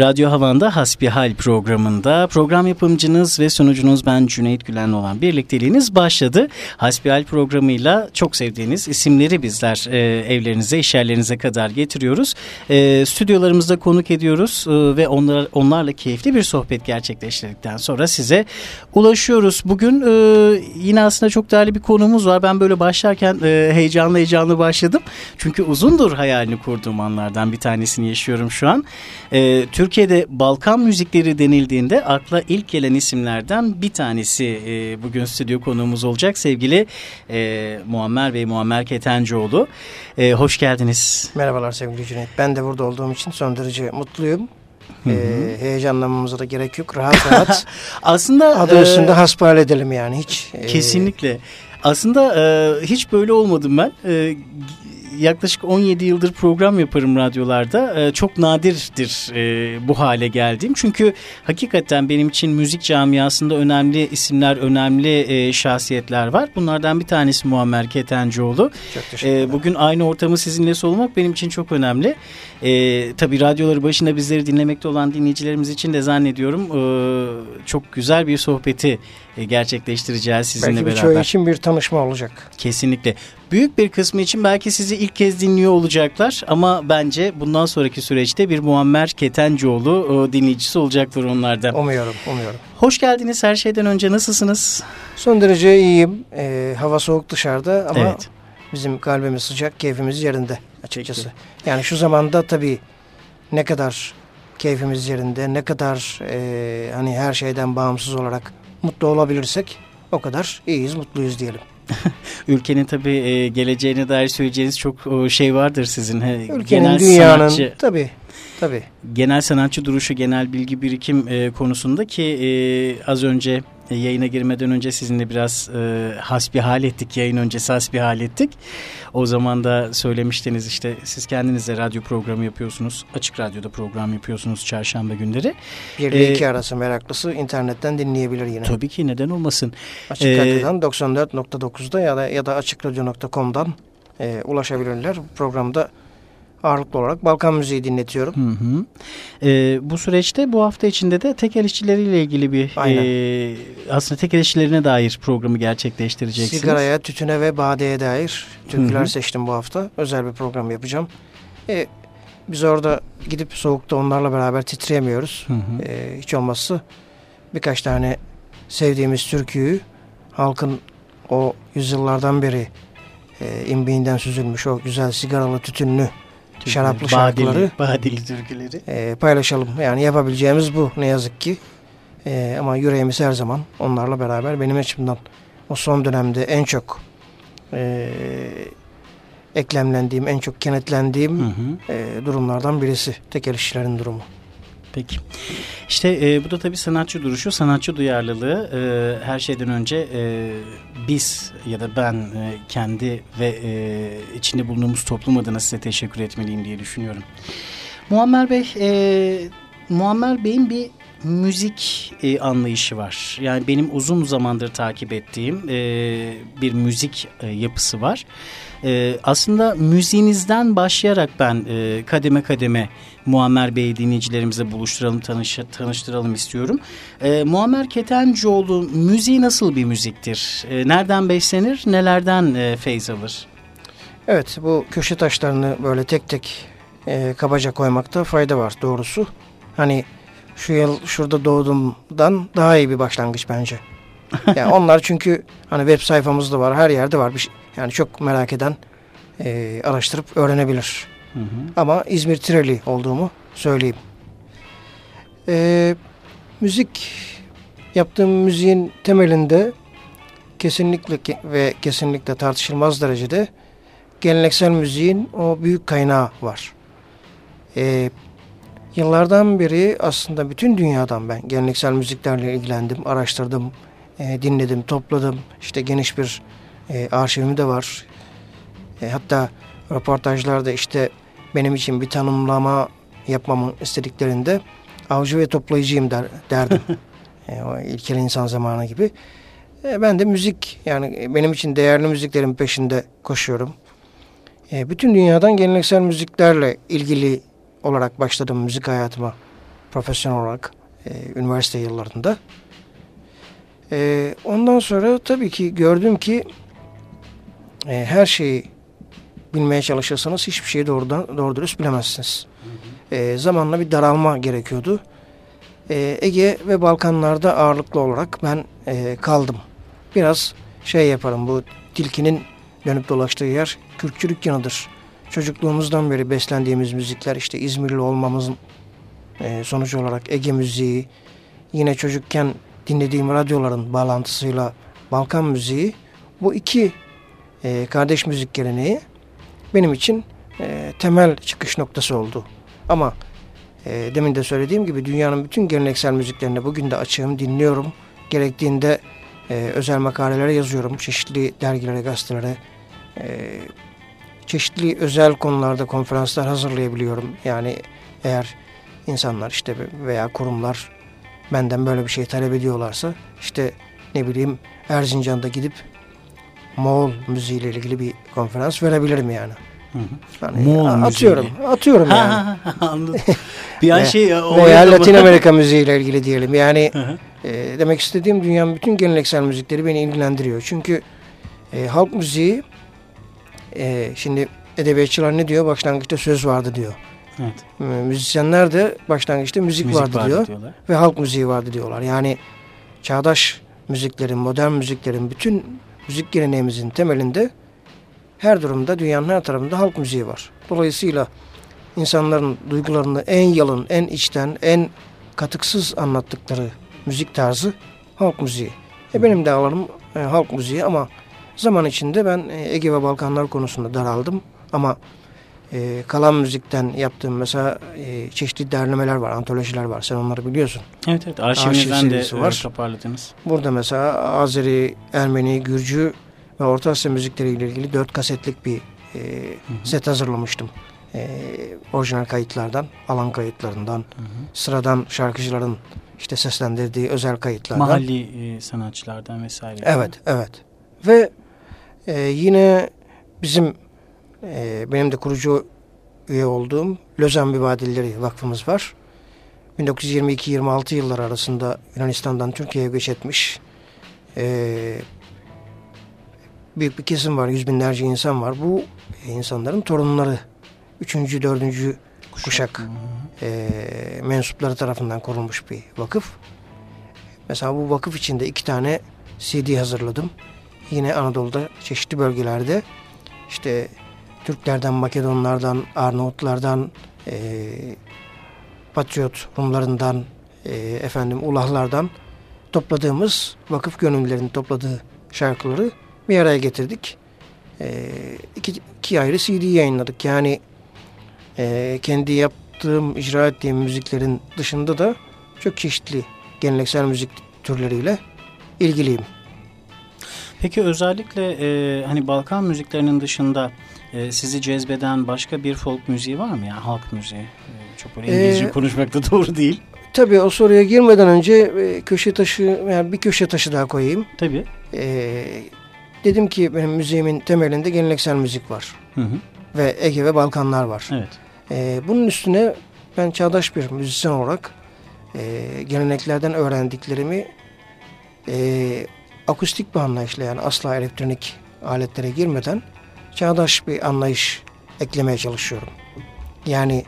Radyo Havan'da Hasbihal programında program yapımcınız ve sunucunuz ben Cüneyt Gülen olan birlikteliğiniz başladı. Hasbihal programıyla çok sevdiğiniz isimleri bizler e, evlerinize, iş yerlerinize kadar getiriyoruz. E, stüdyolarımızda konuk ediyoruz e, ve onlar, onlarla keyifli bir sohbet gerçekleştirdikten sonra size ulaşıyoruz. Bugün e, yine aslında çok değerli bir konumuz var. Ben böyle başlarken e, heyecanlı heyecanlı başladım. Çünkü uzundur hayalini kurduğum anlardan bir tanesini yaşıyorum şu an. E, Türkiye'de Balkan müzikleri denildiğinde akla ilk gelen isimlerden bir tanesi e, bugün stüdyo konuğumuz olacak sevgili e, Muammer Bey, Muammer Ketencoğlu. E, hoş geldiniz. Merhabalar sevgili Cüneyt. Ben de burada olduğum için son derece mutluyum. Hı hı. E, heyecanlanmamıza da gerek yok. Rahat rahat. Aslında adı e, üstünde hasbihal edelim yani hiç. E, kesinlikle. Aslında e, hiç böyle olmadım ben. E, yaklaşık 17 yıldır program yaparım radyolarda. E, çok nadirdir e, bu hale geldiğim. Çünkü hakikaten benim için müzik camiasında önemli isimler, önemli e, şahsiyetler var. Bunlardan bir tanesi Muammer Ketencoğlu. Çok teşekkür bugün aynı ortamı sizinle solumak benim için çok önemli. E, tabii radyoları başında bizleri dinlemekte olan dinleyicilerimiz için de zannediyorum e, çok güzel bir sohbeti e, gerçekleştireceğiz sizinle belki beraber. Belki için bir tanışma olacak. Kesinlikle. Büyük bir kısmı için belki sizi ilk kez dinliyor olacaklar ama bence bundan sonraki süreçte bir Muammer Ketencoğlu dinleyicisi olacaktır onlardan. Umuyorum, umuyorum. Hoş geldiniz her şeyden önce nasılsınız? Son derece iyiyim. Ee, hava soğuk dışarıda ama evet. bizim kalbimiz sıcak, keyfimiz yerinde açıkçası. Peki. Yani şu zamanda tabii ne kadar keyfimiz yerinde, ne kadar e, hani her şeyden bağımsız olarak mutlu olabilirsek o kadar iyiyiz, mutluyuz diyelim. Ülkenin tabii e, geleceğine dair söyleyeceğiniz çok şey vardır sizin. Ülkenin, genel dünyanın sanatçı, tabii. Tabii. Genel sanatçı duruşu, genel bilgi birikim e, konusunda ki e, az önce yayına girmeden önce sizinle biraz e, hasbihal ettik. Yayın öncesi hasbihal ettik. O zaman da söylemiştiniz işte siz kendiniz de radyo programı yapıyorsunuz. Açık Radyo'da program yapıyorsunuz çarşamba günleri. Bir ile ee, iki arası meraklısı internetten dinleyebilir yine. Tabii ki neden olmasın. Açık ee, Radyo'dan 94.9'da ya da, ya da açıkradyo.com'dan e, ulaşabilirler. Programda ağırlıklı olarak Balkan müziği dinletiyorum. Hı hı. E, bu süreçte bu hafta içinde de tekel işçileriyle ilgili bir e, aslında tekel işçilerine dair programı gerçekleştireceksiniz. Sigaraya, tütüne ve badeye dair türküler hı hı. seçtim bu hafta. Özel bir program yapacağım. E, biz orada gidip soğukta onlarla beraber titreyemiyoruz. Hı hı. E, hiç olmazsa birkaç tane sevdiğimiz türküyü halkın o yüzyıllardan beri e, imbiğinden süzülmüş o güzel sigaralı tütünlü şaraplı şarkıları badili türküleri e, paylaşalım. Yani yapabileceğimiz bu ne yazık ki. E, ama yüreğimiz her zaman onlarla beraber benim açımdan o son dönemde en çok e, eklemlendiğim, en çok kenetlendiğim hı hı. E, durumlardan birisi tekel işçilerin durumu. Peki. İşte e, bu da tabii sanatçı duruşu, sanatçı duyarlılığı. E, her şeyden önce e, biz ya da ben e, kendi ve e, içinde bulunduğumuz toplum adına size teşekkür etmeliyim diye düşünüyorum. Muammer Bey, e, Muammer Bey'in bir müzik e, anlayışı var. Yani benim uzun zamandır takip ettiğim e, bir müzik e, yapısı var. E, aslında müziğinizden başlayarak ben e, kademe kademe Muammer Bey'i dinleyicilerimizle buluşturalım, tanış, tanıştıralım istiyorum. E, Muammer Ketencoğlu müziği nasıl bir müziktir? E, nereden beslenir, nelerden e, feyz alır? Evet, bu köşe taşlarını böyle tek tek e, kabaca koymakta fayda var doğrusu. Hani şu yıl şurada doğduğumdan daha iyi bir başlangıç bence. Yani onlar çünkü hani web sayfamızda var, her yerde var. Bir şey, yani çok merak eden e, araştırıp öğrenebilir. Hı hı. Ama İzmir Tireli olduğumu söyleyeyim. E, müzik yaptığım müziğin temelinde kesinlikle ve kesinlikle tartışılmaz derecede geleneksel müziğin o büyük kaynağı var. E, yıllardan beri aslında bütün dünyadan ben geleneksel müziklerle ilgilendim, araştırdım, e, dinledim, topladım. İşte geniş bir e, arşivim de var. E, hatta röportajlarda işte benim için bir tanımlama yapmamı istediklerinde avcı ve toplayıcıyım der, derdim. e, o ilkel insan zamanı gibi. E, ben de müzik yani benim için değerli müziklerin peşinde koşuyorum. E, bütün dünyadan geleneksel müziklerle ilgili olarak başladım müzik hayatıma profesyonel olarak e, üniversite yıllarında. E, ondan sonra tabii ki gördüm ki e, her şeyi bilmeye çalışırsanız hiçbir şeyi doğrudan doğru dürüst bilemezsiniz. E, zamanla bir daralma gerekiyordu. E, Ege ve Balkanlarda ağırlıklı olarak ben e, kaldım. Biraz şey yaparım bu tilkinin dönüp dolaştığı yer Kürkçülük yanıdır. Çocukluğumuzdan beri beslendiğimiz müzikler işte İzmirli olmamızın e, sonucu olarak Ege müziği, yine çocukken dinlediğim radyoların bağlantısıyla Balkan müziği bu iki e, kardeş müzik geleneği benim için e, temel çıkış noktası oldu. Ama e, demin de söylediğim gibi dünyanın bütün geleneksel müziklerini bugün de açığım, dinliyorum. Gerektiğinde e, özel makalelere yazıyorum. Çeşitli dergilere, gazetelere, e, çeşitli özel konularda konferanslar hazırlayabiliyorum. Yani eğer insanlar işte veya kurumlar benden böyle bir şey talep ediyorlarsa işte ne bileyim Erzincan'da gidip Moğol müziğiyle ilgili bir konferans verebilirim yani. Hı hı. Yani Moğol atıyorum, müziği. atıyorum yani. Ha, ha, ha, anladım. bir an şey Veya oraya da- Latin Amerika müziğiyle ilgili diyelim. Yani Hı hı. e, demek istediğim dünyanın bütün geleneksel müzikleri beni ilgilendiriyor. Çünkü e, halk müziği e, şimdi edebiyatçılar ne diyor? Başlangıçta söz vardı diyor. Evet. E, Müzisyenler de başlangıçta müzik, Müzik vardı, vardı diyor diyorlar. ve halk müziği vardı diyorlar. Yani çağdaş müziklerin, modern müziklerin bütün müzik geleneğimizin temelinde her durumda dünyanın her tarafında halk müziği var. Dolayısıyla insanların duygularını en yalın, en içten, en katıksız anlattıkları müzik tarzı halk müziği. E benim de alanım e, halk müziği ama zaman içinde ben e, Ege ve Balkanlar konusunda daraldım. Ama e, kalan müzikten yaptığım mesela e, çeşitli derlemeler var, antolojiler var. Sen onları biliyorsun. Evet evet arşivinizden de e, var. toparladınız. Burada mesela Azeri, Ermeni, Gürcü ve Orta Asya müzikleriyle ilgili dört kasetlik bir e, set hazırlamıştım. E, orijinal kayıtlardan, alan kayıtlarından, sıradan şarkıcıların işte seslendirdiği özel kayıtlardan. Mahalli e, sanatçılardan vesaire. Evet, evet. Ve e, yine bizim e, benim de kurucu üye olduğum Lözen Mübadilleri Vakfımız var. 1922-26 yıllar arasında Yunanistan'dan Türkiye'ye göç etmiş e, büyük bir kesim var. Yüz binlerce insan var. Bu insanların torunları. Üçüncü, dördüncü kuşak e, mensupları tarafından kurulmuş bir vakıf. Mesela bu vakıf içinde iki tane CD hazırladım. Yine Anadolu'da çeşitli bölgelerde işte Türklerden, Makedonlardan, Arnavutlardan, e, Patriot Rumlarından, e, efendim Ulahlardan topladığımız vakıf gönüllülerinin topladığı şarkıları bir araya getirdik. E, iki, iki ayrı CD yayınladık. Yani e, kendi yaptığım, icra ettiğim müziklerin dışında da çok çeşitli geleneksel müzik türleriyle ilgiliyim. Peki özellikle e, hani Balkan müziklerinin dışında e, sizi cezbeden başka bir folk müziği var mı? Yani halk müziği. E, çok böyle İngilizce Ee, konuşmak da doğru değil. Tabii o soruya girmeden önce e, köşe taşı, yani bir köşe taşı daha koyayım. Tabii. E, dedim ki benim müziğimin temelinde geleneksel müzik var. Hı hı. Ve Ege ve Balkanlar var. Evet. E, bunun üstüne ben çağdaş bir müzisyen olarak e, geleneklerden öğrendiklerimi e, akustik bir anlayışla yani asla elektronik aletlere girmeden çağdaş bir anlayış eklemeye çalışıyorum. Yani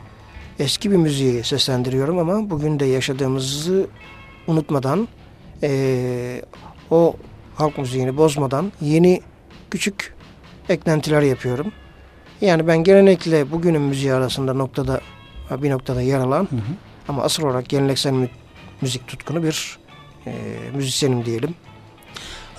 eski bir müziği seslendiriyorum ama bugün de yaşadığımızı unutmadan e, o halk müziğini bozmadan yeni küçük eklentiler yapıyorum. Yani ben gelenekle bugünün müziği arasında noktada bir noktada yer alan Hı hı. ama asıl olarak geleneksel mü- müzik tutkunu bir e, müzisyenim diyelim.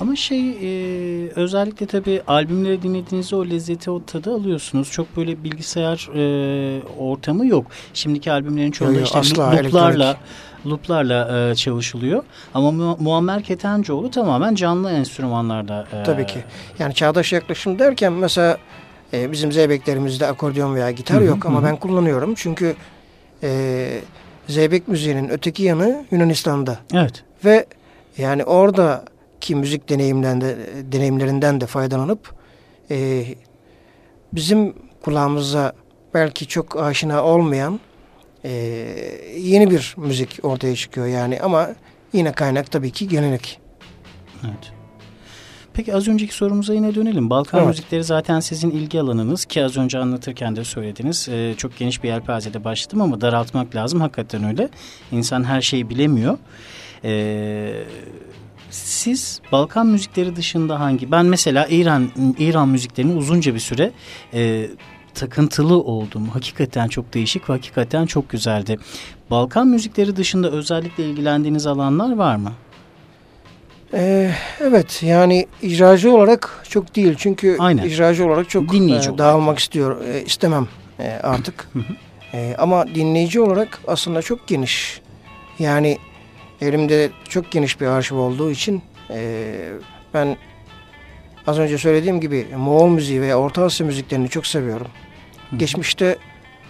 Ama şey e, özellikle tabii albümleri dinlediğinizde o lezzeti o tadı alıyorsunuz. Çok böyle bilgisayar e, ortamı yok. Şimdiki albümlerin çoğunda Yo, yo, işte asla looplarla looplarla e, çalışılıyor. Ama Mu Muammer Ketencoğlu tamamen canlı enstrümanlarda. e, Tabii ki. Yani çağdaş yaklaşım derken mesela e, bizim zeybeklerimizde akordeon veya gitar Hı hı, yok ama hı. ben kullanıyorum. Çünkü e, zeybek müziğinin öteki yanı Yunanistan'da. Evet. Ve yani orada ki müzik deneyimlerinden de, deneyimlerinden de faydalanıp e, bizim kulağımıza belki çok aşina olmayan e, yeni bir müzik ortaya çıkıyor yani ama yine kaynak tabii ki gelenek. Evet. Peki az önceki sorumuza yine dönelim. Balkan evet. müzikleri zaten sizin ilgi alanınız ki az önce anlatırken de söylediniz. Ee, çok geniş bir yelpazede başladım ama daraltmak lazım. Hakikaten öyle. İnsan her şeyi bilemiyor. Ee, siz Balkan müzikleri dışında hangi? Ben mesela İran İran müziklerini uzunca bir süre e, takıntılı oldum. Hakikaten çok değişik ve hakikaten çok güzeldi. Balkan müzikleri dışında özellikle ilgilendiğiniz alanlar var mı? Ee, evet yani icracı olarak çok değil çünkü Aynen. icracı olarak çok Dinleyici e, dağılmak istiyor e, istemem e, artık e, ama dinleyici olarak aslında çok geniş yani elimde çok geniş bir arşiv olduğu için e, ben az önce söylediğim gibi Moğol müziği veya Orta Asya müziklerini çok seviyorum. Geçmişte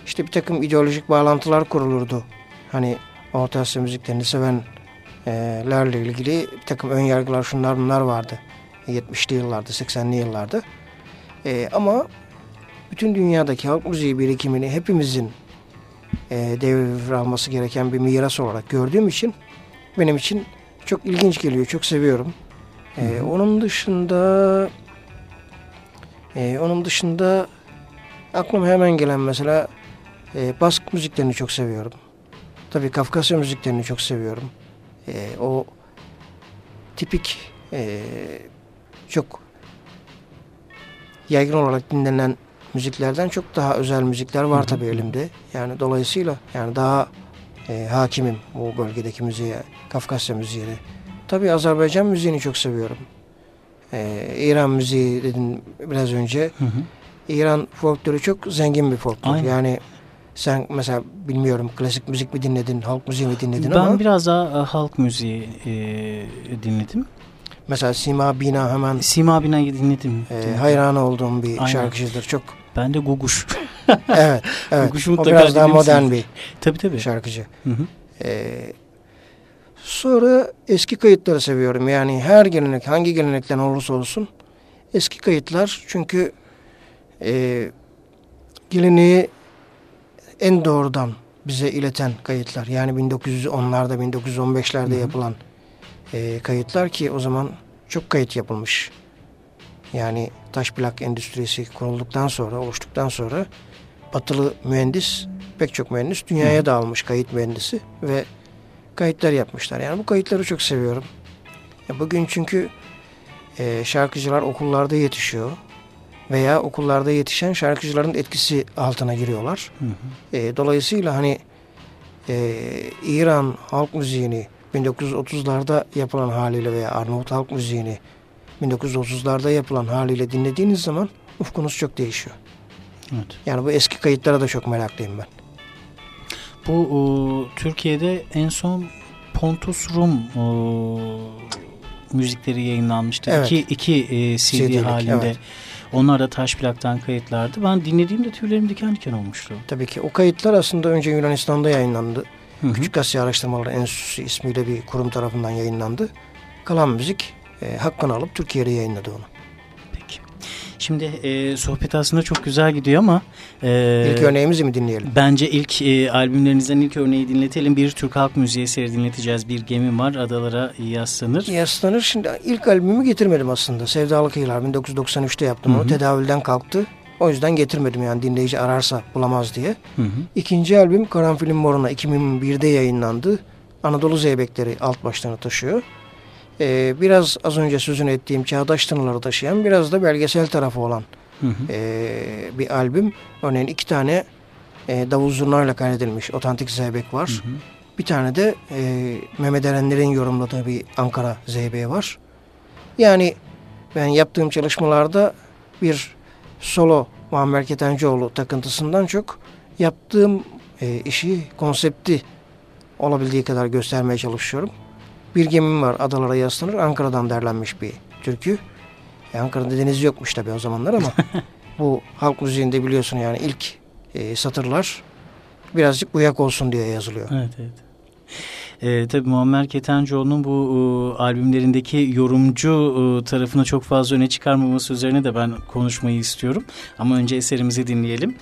işte bir takım ideolojik bağlantılar kurulurdu. Hani Orta Asya müziklerini seven lerle ilgili bir takım ön yargılar şunlar bunlar vardı. 70'li yıllarda, 80'li yıllarda. E, ama bütün dünyadaki halk müziği birikimini hepimizin e, devralması gereken bir miras olarak gördüğüm için benim için çok ilginç geliyor, çok seviyorum. E, onun dışında e, onun dışında aklıma hemen gelen mesela e, Bask müziklerini çok seviyorum. Tabii Kafkasya müziklerini çok seviyorum e, o tipik e, çok yaygın olarak dinlenen müziklerden çok daha özel müzikler var tabii elimde. Yani dolayısıyla yani daha e, hakimim bu bölgedeki müziğe, Kafkasya müziğine. Tabii Azerbaycan müziğini çok seviyorum. E, İran müziği dedim biraz önce. Hı hı. İran folkloru çok zengin bir folklor. Aynen. Yani sen mesela bilmiyorum klasik müzik mi dinledin, halk müziği mi dinledin ben ama... Ben biraz daha e, halk müziği e, dinledim. Mesela Sima Bina hemen... Sima Bina'yı dinledim. E, hayran olduğum bir Aynen. şarkıcıdır. Çok... Ben de Guguş. evet, evet. Guguş o biraz daha modern bir tabii, tabii. şarkıcı. Hı hı. E, sonra eski kayıtları seviyorum. Yani her gelenek, hangi gelenekten olursa olsun eski kayıtlar çünkü e, geleneği en doğrudan bize ileten kayıtlar. Yani 1910'larda 1915'lerde yapılan e, kayıtlar ki o zaman çok kayıt yapılmış. Yani taş plak endüstrisi kurulduktan sonra, oluştuktan sonra batılı mühendis, pek çok mühendis dünyaya dağılmış kayıt mühendisi ve kayıtlar yapmışlar. Yani bu kayıtları çok seviyorum. Ya bugün çünkü e, şarkıcılar okullarda yetişiyor veya okullarda yetişen şarkıcıların etkisi altına giriyorlar. Hı hı. E, dolayısıyla hani e, İran halk müziğini 1930'larda yapılan haliyle veya Arnavut halk müziğini 1930'larda yapılan haliyle dinlediğiniz zaman ufkunuz çok değişiyor. Evet. Yani bu eski kayıtlara da çok meraklıyım ben. Bu o, Türkiye'de en son Pontus Rum o, müzikleri yayınlanmıştı. Evet. İki, iki e, CD CD'lik, halinde. Evet. Onlar da taş plaktan kayıtlardı. Ben dinlediğimde tüylerim diken diken olmuştu. Tabii ki o kayıtlar aslında önce Yunanistan'da yayınlandı. Hı hı. Küçük Asya Araştırmaları Enstitüsü ismiyle bir kurum tarafından yayınlandı. Kalan müzik e, hakkını alıp Türkiye'de yayınladı onu. Şimdi e, sohbet aslında çok güzel gidiyor ama... E, ilk örneğimizi mi dinleyelim? Bence ilk e, albümlerinizden ilk örneği dinletelim. Bir Türk Halk Müziği eseri dinleteceğiz. Bir gemi var adalara yaslanır. Yaslanır. Şimdi ilk albümümü getirmedim aslında. Sevdalı Kıyılar 1993'te yaptım. Hı -hı. O tedavülden kalktı. O yüzden getirmedim yani dinleyici ararsa bulamaz diye. Hı hı. İkinci albüm Karanfilin Moruna 2001'de yayınlandı. Anadolu Zeybekleri alt başlarını taşıyor e, biraz az önce sözünü ettiğim çağdaş tınıları taşıyan biraz da belgesel tarafı olan hı hı. E, bir albüm. Örneğin iki tane e, davul zurnayla kaydedilmiş otantik zeybek var. Hı hı. Bir tane de e, Mehmet Erenler'in yorumladığı bir Ankara zeybeği var. Yani ben yaptığım çalışmalarda bir solo Muammer Ketencoğlu takıntısından çok yaptığım e, işi, konsepti olabildiği kadar göstermeye çalışıyorum. Bir gemim var adalara yaslanır. Ankara'dan derlenmiş bir türkü. E, Ankara'da deniz yokmuş tabii o zamanlar ama bu halk müziğinde biliyorsun yani ilk e, satırlar birazcık uyak olsun diye yazılıyor. Evet evet. E, tabii Muammer Ketencoğlu'nun bu e, albümlerindeki yorumcu e, tarafını çok fazla öne çıkarmaması üzerine de ben konuşmayı istiyorum. Ama önce eserimizi dinleyelim.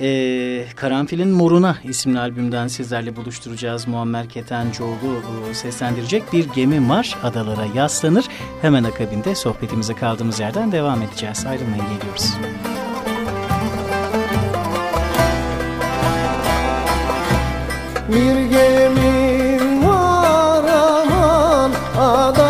E, Karanfilin Moruna isimli albümden sizlerle buluşturacağız. Muammer Ketencoğlu e, seslendirecek bir gemi var. Adalara yaslanır. Hemen akabinde sohbetimize kaldığımız yerden devam edeceğiz. Ayrılmayın geliyoruz. Bir gemim roda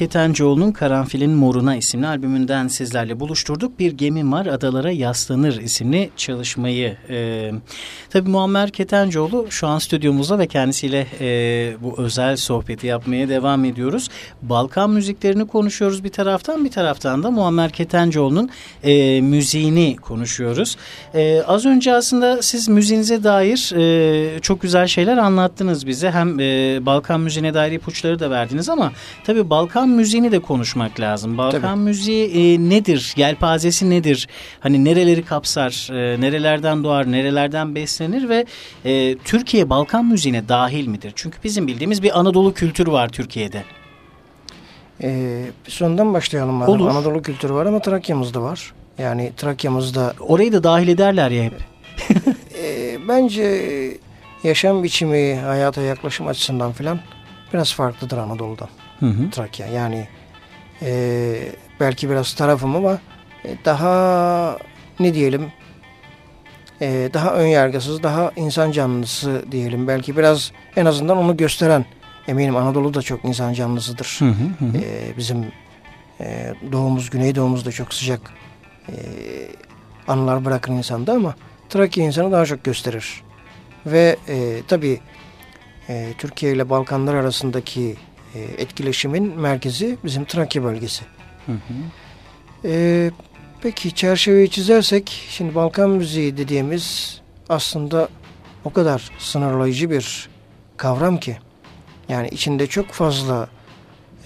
Ketencoğlu'nun Karanfilin Moruna isimli albümünden sizlerle buluşturduk. Bir gemi var adalara yaslanır isimli çalışmayı. Ee, tabii Muammer Ketencoğlu şu an stüdyomuzda ve kendisiyle e, bu özel sohbeti yapmaya devam ediyoruz. Balkan müziklerini konuşuyoruz bir taraftan bir taraftan da Muammer Ketencoğlu'nun e, müziğini konuşuyoruz. E, az önce aslında siz müziğinize dair e, çok güzel şeyler anlattınız bize. Hem e, Balkan müziğine dair ipuçları da verdiniz ama tabii Balkan müziğini de konuşmak lazım. Balkan Tabii. müziği e, nedir? Yelpazesi nedir? Hani nereleri kapsar? E, nerelerden doğar? Nerelerden beslenir? Ve e, Türkiye Balkan müziğine dahil midir? Çünkü bizim bildiğimiz bir Anadolu kültürü var Türkiye'de. Ee, sondan başlayalım madem. Olur. Anadolu kültürü var ama Trakya'mızda var. Yani Trakya'mızda... Orayı da dahil ederler ya hep. e, bence yaşam biçimi, hayata yaklaşım açısından filan biraz farklıdır Anadolu'dan. Hı hı. Trakya. Yani e, belki biraz tarafım ama e, daha ne diyelim e, daha önyargısız, daha insan canlısı diyelim. Belki biraz en azından onu gösteren eminim Anadolu da çok insan canlısıdır. Hı hı hı. E, bizim e, doğumuz, güneydoğumuz da çok sıcak e, anılar bırakın insanda ama Trakya insanı daha çok gösterir. Ve e, tabii e, Türkiye ile Balkanlar arasındaki e, etkileşimin merkezi bizim Trakya bölgesi. Hı hı. E, peki çerçeveyi çizersek şimdi Balkan müziği dediğimiz aslında o kadar sınırlayıcı bir kavram ki yani içinde çok fazla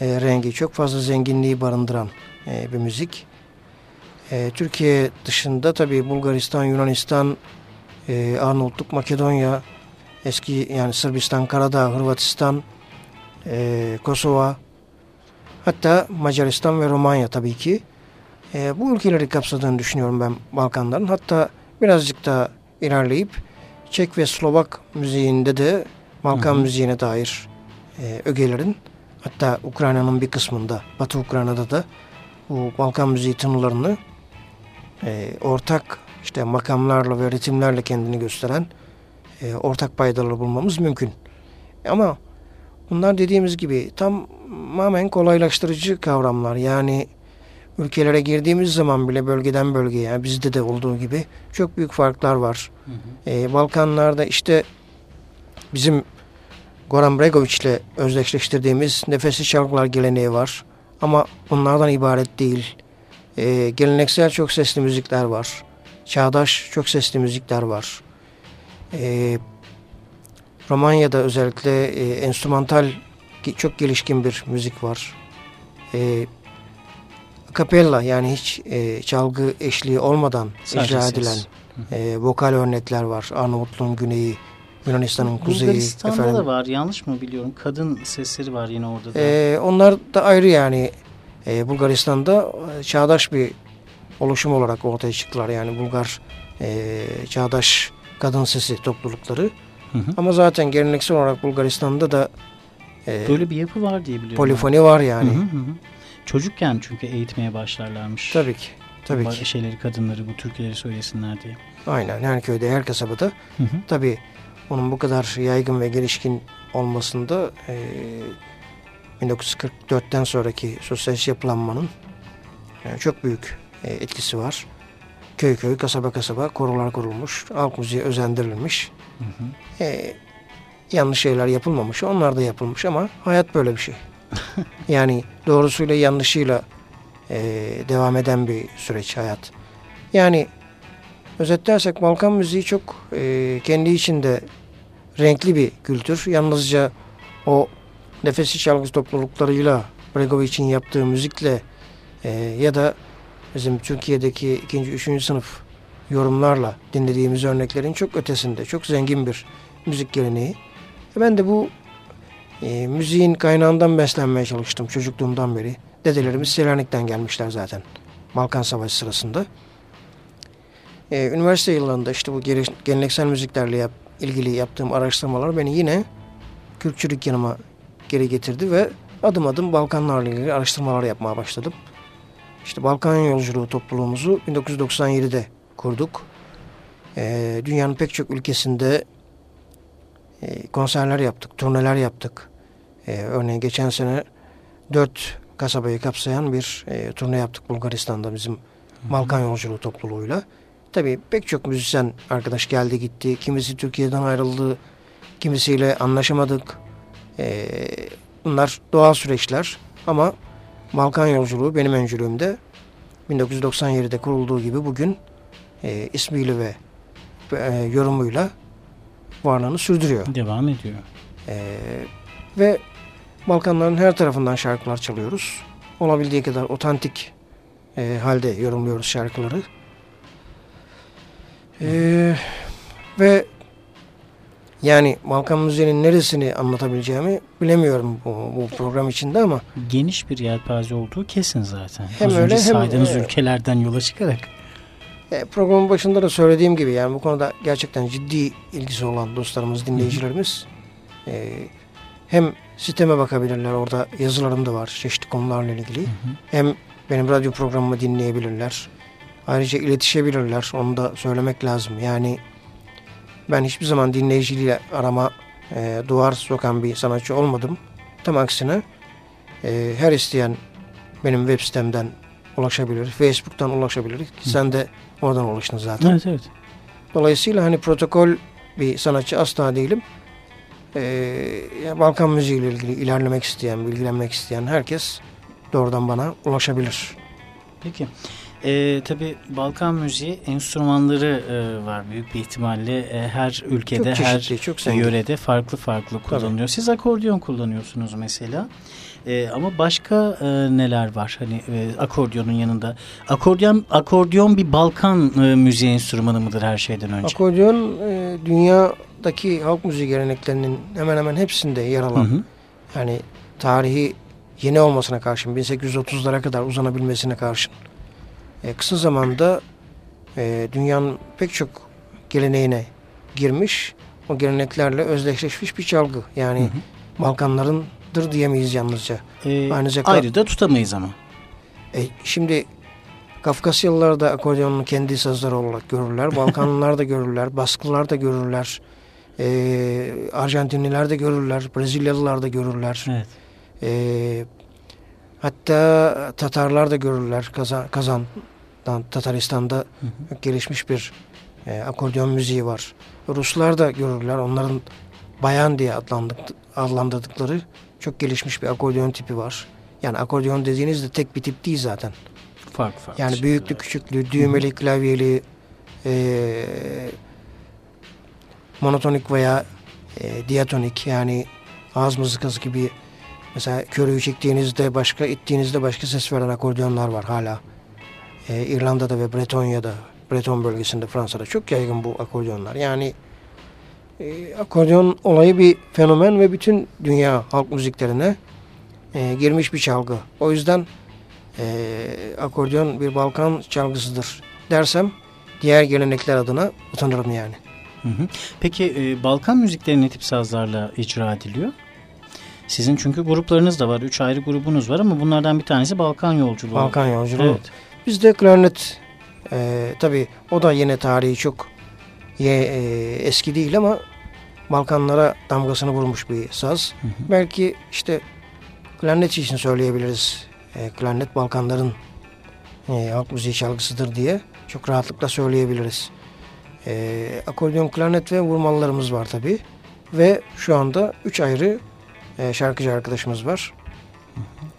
e, rengi, çok fazla zenginliği barındıran e, bir müzik. E, Türkiye dışında tabii Bulgaristan, Yunanistan, e, Arnavutluk, Makedonya, eski yani Sırbistan, Karadağ, Hırvatistan, e, Kosova, hatta Macaristan ve Romanya tabii ki. E, bu ülkeleri kapsadığını düşünüyorum ben Balkanların. Hatta birazcık daha ilerleyip Çek ve Slovak müziğinde de Balkan hı hı. müziğine dair e, ögelerin hatta Ukrayna'nın bir kısmında, Batı Ukrayna'da da bu Balkan müziği tınılarını e, ortak işte makamlarla ve ritimlerle kendini gösteren e, ortak paydaları bulmamız mümkün. Ama bunlar dediğimiz gibi tamamen kolaylaştırıcı kavramlar. Yani ülkelere girdiğimiz zaman bile bölgeden bölgeye yani bizde de olduğu gibi çok büyük farklar var. Hı hı. E, Balkanlarda işte bizim Goran Bregovic ile özdeşleştirdiğimiz nefesli şarkılar geleneği var. Ama bunlardan ibaret değil. E, geleneksel çok sesli müzikler var. Çağdaş çok sesli müzikler var. E, Romanya'da özellikle e, enstrümantal çok gelişkin bir müzik var. E, kapella yani hiç e, çalgı eşliği olmadan Sadece icra edilen e, vokal örnekler var. Arnavutluğun güneyi, Yunanistan'ın kuzeyi. Bulgaristan'da efendim. da var yanlış mı biliyorum? Kadın sesleri var yine orada da. Ee, onlar da ayrı yani. Ee, Bulgaristan'da e, çağdaş bir oluşum olarak ortaya çıktılar. Yani Bulgar e, çağdaş kadın sesi toplulukları. Hı hı. Ama zaten geleneksel olarak Bulgaristan'da da e, böyle bir yapı var diye biliyorum. Polifoni ben. var yani. Hı hı hı. Çocukken çünkü eğitmeye başlarlarmış. Tabii ki. Tabii ki. Şeyleri kadınları bu türküleri söylesinler diye. Aynen her köyde her kasabada. Hı hı. Tabii onun bu kadar yaygın ve gelişkin olmasında e, 1944'ten sonraki sosyalist yapılanmanın e, çok büyük e, etkisi var. Köy köy, kasaba kasaba korular kurulmuş, halk müziği özendirilmiş. Hı hı. E, yanlış şeyler yapılmamış, onlar da yapılmış ama hayat böyle bir şey. yani doğrusuyla yanlışıyla e, devam eden bir süreç hayat. Yani Özetlersek Balkan müziği çok e, kendi içinde renkli bir kültür. Yalnızca o nefesi çalgı topluluklarıyla Bregovic'in yaptığı müzikle e, ya da bizim Türkiye'deki ikinci, üçüncü sınıf yorumlarla dinlediğimiz örneklerin çok ötesinde, çok zengin bir müzik geleneği. E ben de bu e, müziğin kaynağından beslenmeye çalıştım çocukluğumdan beri. Dedelerimiz Selanik'ten gelmişler zaten Balkan Savaşı sırasında. Ee, üniversite yıllarında işte bu geleneksel müziklerle yap, ilgili yaptığım araştırmalar beni yine Kürtçülük yanıma geri getirdi ve adım adım Balkanlarla ilgili araştırmalar yapmaya başladım. İşte Balkan Yolculuğu topluluğumuzu 1997'de kurduk. Ee, dünyanın pek çok ülkesinde e, konserler yaptık, turneler yaptık. Ee, örneğin geçen sene dört kasabayı kapsayan bir e, turne yaptık Bulgaristan'da bizim Balkan Yolculuğu topluluğuyla. Tabii pek çok müzisyen arkadaş geldi gitti. Kimisi Türkiye'den ayrıldı. Kimisiyle anlaşamadık. Ee, bunlar doğal süreçler. Ama Balkan yolculuğu benim öncülüğümde 1997'de kurulduğu gibi bugün e, ismiyle ve e, yorumuyla varlığını sürdürüyor. Devam ediyor. E, ve Balkanların her tarafından şarkılar çalıyoruz. Olabildiği kadar otantik e, halde yorumluyoruz şarkıları. E, ve yani Balkan müziğinin neresini anlatabileceğimi bilemiyorum bu, bu program içinde ama geniş bir yelpaze olduğu kesin zaten. Hem Az öyle, önce hem, saydığınız e, ülkelerden yola çıkarak. E, programın başında da söylediğim gibi yani bu konuda gerçekten ciddi ilgisi olan dostlarımız, dinleyicilerimiz e, hem siteme bakabilirler. Orada yazılarım da var çeşitli konularla ilgili. Hem benim radyo programımı dinleyebilirler. Ayrıca iletişebilirler. Onu da söylemek lazım. Yani ben hiçbir zaman dinleyiciliğe arama e, duvar sokan bir sanatçı olmadım. Tam aksine e, her isteyen benim web sitemden ulaşabilir. Facebook'tan ulaşabilir. Sen de oradan ulaştın zaten. Evet evet. Dolayısıyla hani protokol bir sanatçı asla değilim. Ee, Balkan müziği ile ilgili ilerlemek isteyen, bilgilenmek isteyen herkes doğrudan bana ulaşabilir. Peki. Ee, tabii Balkan müziği enstrümanları e, var büyük bir ihtimalle e, her ülkede çok her çok yörede farklı farklı kullanılıyor. Tabii. Siz akordeon kullanıyorsunuz mesela. E, ama başka e, neler var? Hani e, akordiyonun yanında. Akordeon akordeon bir Balkan e, müziği enstrümanı mıdır her şeyden önce? Akordeon e, dünyadaki halk müziği geleneklerinin hemen hemen hepsinde yer alan. Hı hı. Yani tarihi yeni olmasına karşın 1830'lara kadar uzanabilmesine karşın e, kısa zamanda e, dünyanın pek çok geleneğine girmiş, o geleneklerle özdeşleşmiş bir çalgı. Yani hı hı. Balkanlarındır diyemeyiz yalnızca. Ee, ayrı da tutamayız ama. E, şimdi Kafkasyalılar da akordeonun kendi sazları olarak görürler. Balkanlılar da görürler. Baskılar da görürler. E, Arjantinliler de görürler. Brezilyalılar da görürler. Evet. E, hatta Tatarlar da görürler. Kazan, Kazan Tataristan'da hı hı. gelişmiş bir e, akordeon müziği var. Ruslar da görürler. Onların bayan diye adlandık, adlandırdıkları çok gelişmiş bir akordeon tipi var. Yani akordeon dediğinizde tek bir tip değil zaten. Fark fark. Yani büyüklü, küçüklü, düğmeli, hı. klavyeli, e, monotonik veya e, diatonik yani ağız mızıkası gibi mesela körüyü çektiğinizde başka ittiğinizde başka ses veren akordeonlar var hala e, İrlanda'da ve Bretonya'da, Breton bölgesinde Fransa'da çok yaygın bu akordeonlar. Yani e, akordeon olayı bir fenomen ve bütün dünya halk müziklerine e, girmiş bir çalgı. O yüzden e, akordeon bir Balkan çalgısıdır dersem diğer gelenekler adına utanırım yani. Hı hı. Peki e, Balkan müzikleri ne tip sazlarla icra ediliyor? Sizin çünkü gruplarınız da var. Üç ayrı grubunuz var ama bunlardan bir tanesi Balkan Yolculuğu. Balkan Yolculuğu. Evet. Bizde klarnet e, tabi o da yine tarihi çok ye, e, eski değil ama Balkanlara damgasını vurmuş bir saz. Hı hı. Belki işte klarnet için söyleyebiliriz. E, klarnet Balkanların e, halk müziği çalgısıdır diye çok rahatlıkla söyleyebiliriz. E, akordeon, klarnet ve vurmalılarımız var tabi. Ve şu anda üç ayrı e, şarkıcı arkadaşımız var.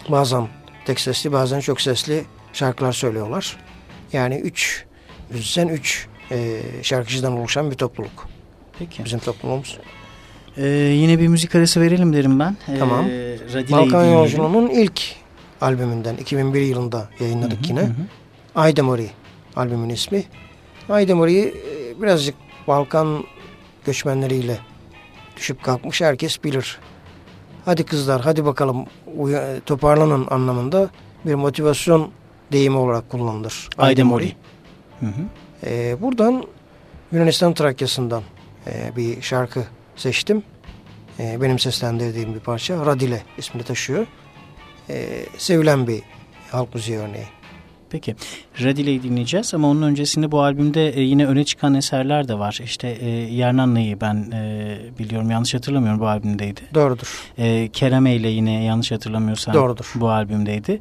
Bazen tek sesli bazen çok sesli şarkılar söylüyorlar. Yani üç müzisyen, üç e, şarkıcıdan oluşan bir topluluk. Peki. Bizim topluluğumuz. Ee, yine bir müzik arası verelim derim ben. Ee, tamam. Balkan Yolculuğu'nun ilk albümünden 2001 yılında yayınladık hı hı, yine. Hı. Aydemori albümün ismi. Aydemori'yi e, birazcık Balkan göçmenleriyle düşüp kalkmış herkes bilir. Hadi kızlar hadi bakalım toparlanın anlamında bir motivasyon deyimi olarak kullanılır. Aydemori. Hı hı. Ee, buradan Yunanistan Trakya'sından e, bir şarkı seçtim. E, benim seslendirdiğim bir parça. Radile ismini taşıyor. E, sevilen bir halk müziği örneği. Peki Radile'yi dinleyeceğiz ama onun öncesinde bu albümde e, yine öne çıkan eserler de var. İşte e, Yernanna'yı ben e, biliyorum yanlış hatırlamıyorum bu albümdeydi. Doğrudur. Kereme ile yine yanlış hatırlamıyorsam Doğrudur. bu albümdeydi.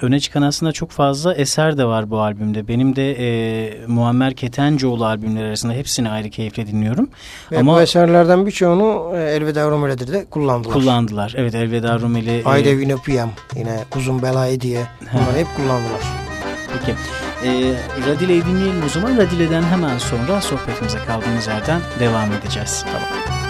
Öne çıkan aslında çok fazla eser de var bu albümde. Benim de Muammer Ketencoğlu albümleri arasında hepsini ayrı keyifle dinliyorum. Ve ama, bu eserlerden birçoğunu Elveda Rumeli'de de kullandılar. Kullandılar. Evet Elveda Rumeli. E, Vinopiyam yine Kuzum Belayı diye bunları hep kullandılar. Peki. E, Radile'yi dinleyelim o zaman. Radile'den hemen sonra sohbetimize kaldığımız yerden devam edeceğiz. Tamam.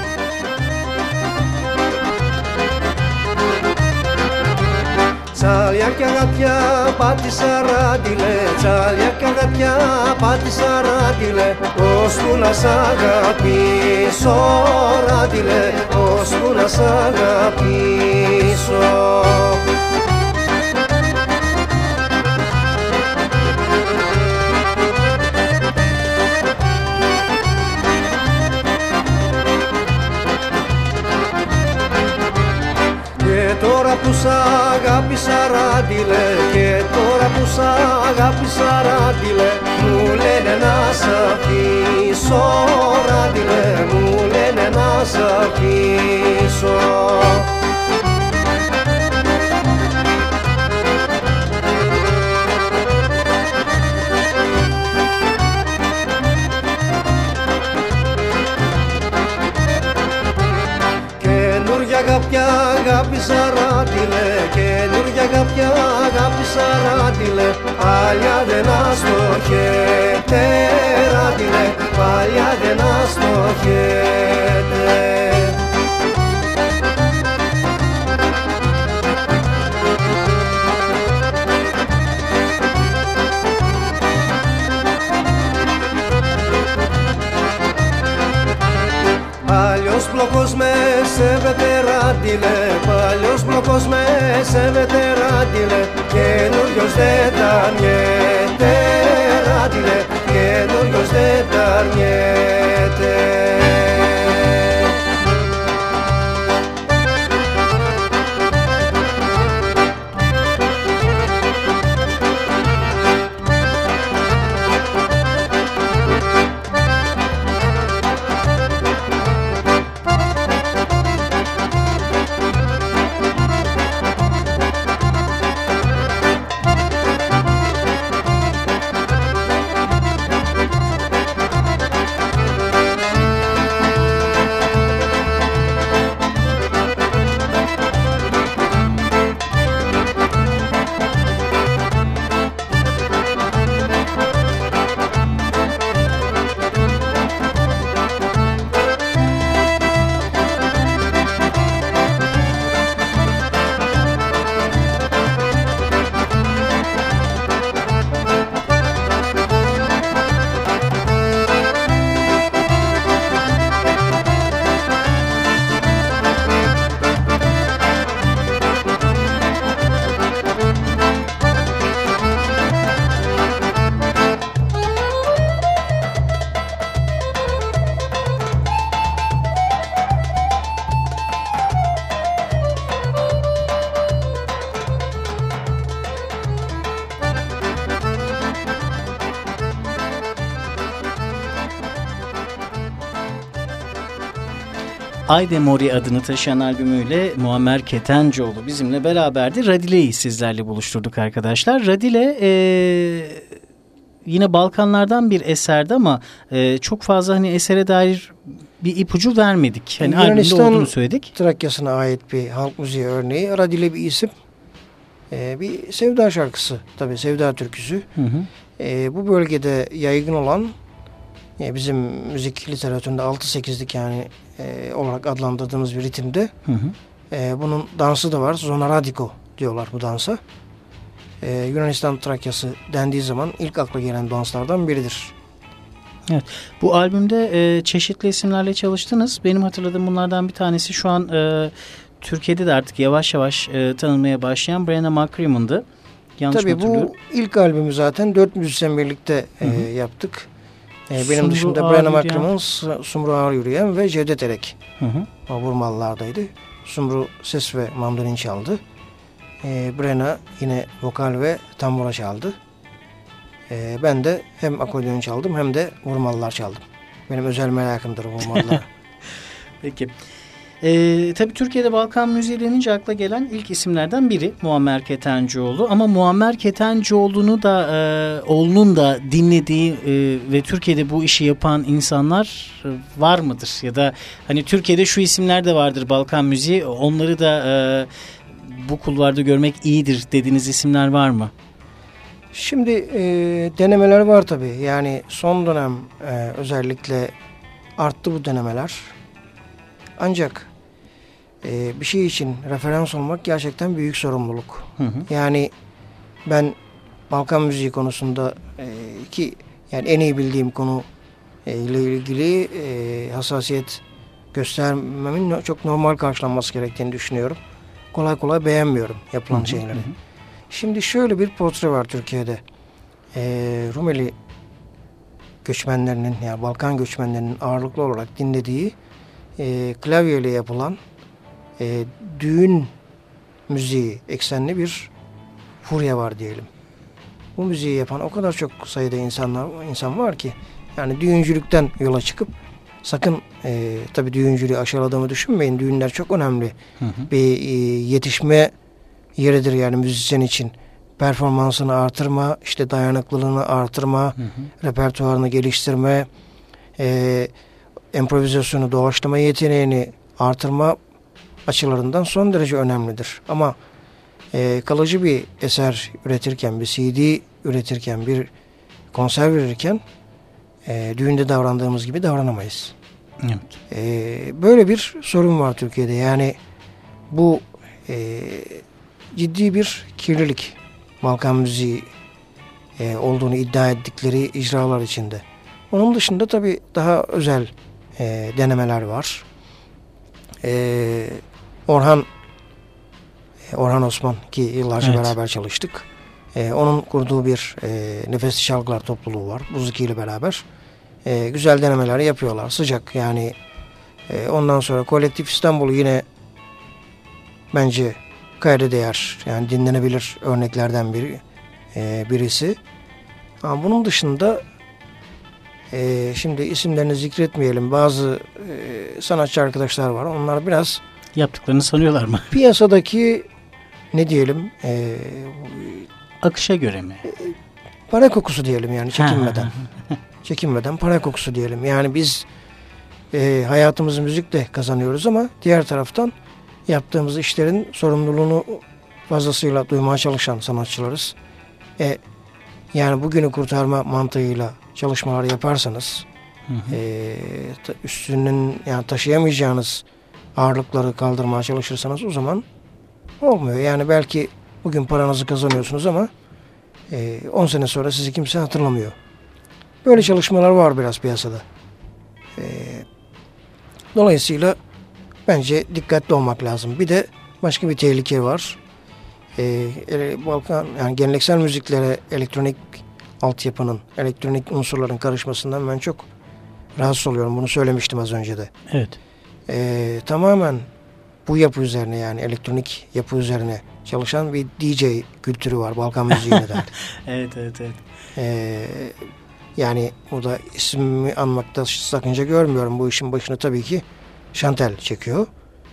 Τσάλια και αγάπια πάτησα ράντιλε Τσάλια και αγάπια πάτησα ράντιλε Ώσπου να σ' αγαπήσω ράντιλε Ώσπου να σ' αγαπήσω που σ' αγάπησα ράντιλε Και τώρα που σ' αγάπησα ράντιλε Μου λένε να σ' αφήσω ράντιλε Μου λένε να σ' αφήσω κάποια αγάπη σαράτιλε Καινούργια κάποια αγάπη σαράτιλε Παλιά δεν άστοχε τεράτιλε Παλιά δεν άστοχεται Αλλιώς πλοκός με ράντιλε Παλιός μπλοκός με σέβεται ράντιλε Καινούριος δεν τα αρνιέται Ayde Mori adını taşıyan albümüyle Muammer Ketencoğlu bizimle beraberdi. Radile'yi sizlerle buluşturduk arkadaşlar. Radile e, yine Balkanlardan bir eserdi ama e, çok fazla hani esere dair bir ipucu vermedik. Hani albümde olduğunu söyledik. Trakya'sına ait bir halk müziği örneği. Radile bir isim. E, bir sevda şarkısı tabii sevda türküsü. Hı hı. E, bu bölgede yaygın olan e, bizim müzik literatüründe 6-8'lik yani e, olarak adlandırdığımız bir ritimde. Hı hı. E, bunun dansı da var. Zona Radiko diyorlar bu dansa. E, Yunanistan Trakyası dendiği zaman ilk akla gelen danslardan biridir. Evet. Bu albümde e, çeşitli isimlerle çalıştınız. Benim hatırladığım bunlardan bir tanesi şu an e, Türkiye'de de artık yavaş yavaş e, tanınmaya başlayan Brenna McCrimmon'dı. Yanlış Tabii bu ilk albümü zaten dört müzisyen birlikte e, yaptık. E, benim Sumru dışında Brenna McCrimmon, Sumru Ağır Yürüyen ve Cevdet Erek. Hı hı. O. Sumru ses ve mandolin çaldı. E, Brenna yine vokal ve tambura çaldı. E, ben de hem akordeon çaldım hem de vurmalılar çaldım. Benim özel merakımdır vurmalılar. Peki. E, tabii Türkiye'de Balkan müziği denince akla gelen ilk isimlerden biri Muammer Ketencoğlu. Ama Muammer Ketencoğlu'nu da e, oğlunun da dinlediği e, ve Türkiye'de bu işi yapan insanlar e, var mıdır? Ya da hani Türkiye'de şu isimler de vardır Balkan müziği onları da e, bu kulvarda görmek iyidir dediğiniz isimler var mı? Şimdi e, denemeler var tabii. Yani son dönem e, özellikle arttı bu denemeler. Ancak e, bir şey için referans olmak gerçekten büyük sorumluluk. Hı hı. Yani ben Balkan müziği konusunda e, ki yani en iyi bildiğim konu e, ile ilgili e, hassasiyet göstermemin no- çok normal karşılanması gerektiğini düşünüyorum. Kolay kolay beğenmiyorum yapılan Hı hı, şeyleri. hı hı. Şimdi şöyle bir portre var Türkiye'de. E, Rumeli göçmenlerinin yani Balkan göçmenlerinin ağırlıklı olarak dinlediği e, klavyeyle yapılan e, düğün müziği eksenli bir furya var diyelim. Bu müziği yapan o kadar çok sayıda insanlar insan var ki yani düğüncülükten yola çıkıp sakın e, tabii düğüncülüğü aşağıladığımı düşünmeyin. Düğünler çok önemli Hı hı. bir e, yetişme yeridir yani müzisyen için. Performansını artırma, işte dayanıklılığını artırma, Hı hı. repertuarını geliştirme, e, improvizasyonu, doğaçlama yeteneğini artırma açılarından son derece önemlidir. Ama e, kalıcı bir eser üretirken, bir CD üretirken, bir konser verirken e, düğünde davrandığımız gibi davranamayız. Evet. E, böyle bir sorun var Türkiye'de. Yani bu e, ciddi bir kirlilik Balkan müziği e, olduğunu iddia ettikleri icralar içinde. Onun dışında tabii daha özel e, denemeler var. E, Orhan e, Orhan Osman ki yıllarca Evet. beraber çalıştık. E, onun kurduğu bir e, Nefesli Şarkılar topluluğu var. Buzuki ile beraber. E, güzel denemeler yapıyorlar. Sıcak yani. E, ondan sonra Kolektif İstanbul yine bence kayda değer. Yani dinlenebilir örneklerden biri e, birisi. Ama bunun dışında e, şimdi isimlerini zikretmeyelim. Bazı e, sanatçı arkadaşlar var. Onlar biraz Yaptıklarını sanıyorlar mı? piyasadaki ne diyelim e, Akışa göre mi? para kokusu diyelim yani çekinmeden. Çekinmeden para kokusu diyelim. Yani biz e, hayatımızı müzikle kazanıyoruz ama diğer taraftan yaptığımız işlerin sorumluluğunu fazlasıyla duymaya çalışan sanatçılarız. E, yani bugünü kurtarma mantığıyla çalışmalar yaparsanız Hı hı. e, üstünün yani taşıyamayacağınız ağırlıkları kaldırmaya çalışırsanız o zaman olmuyor. Yani belki bugün paranızı kazanıyorsunuz ama e, 10 sene sonra sizi kimse hatırlamıyor. Böyle çalışmalar var biraz piyasada. E, dolayısıyla bence dikkatli olmak lazım. Bir de başka bir tehlike var. E, Balkan yani geleneksel müziklere elektronik altyapının, elektronik unsurların karışmasından ben çok rahatsız oluyorum. Bunu söylemiştim az önce de. Evet. Ee, tamamen bu yapı üzerine yani elektronik yapı üzerine çalışan bir DJ kültürü var Balkan müziğine dair. Evet, evet, evet. Ee, yani burada ismi anmakta sakınca görmüyorum. Bu işin başını tabii ki Chantel çekiyor.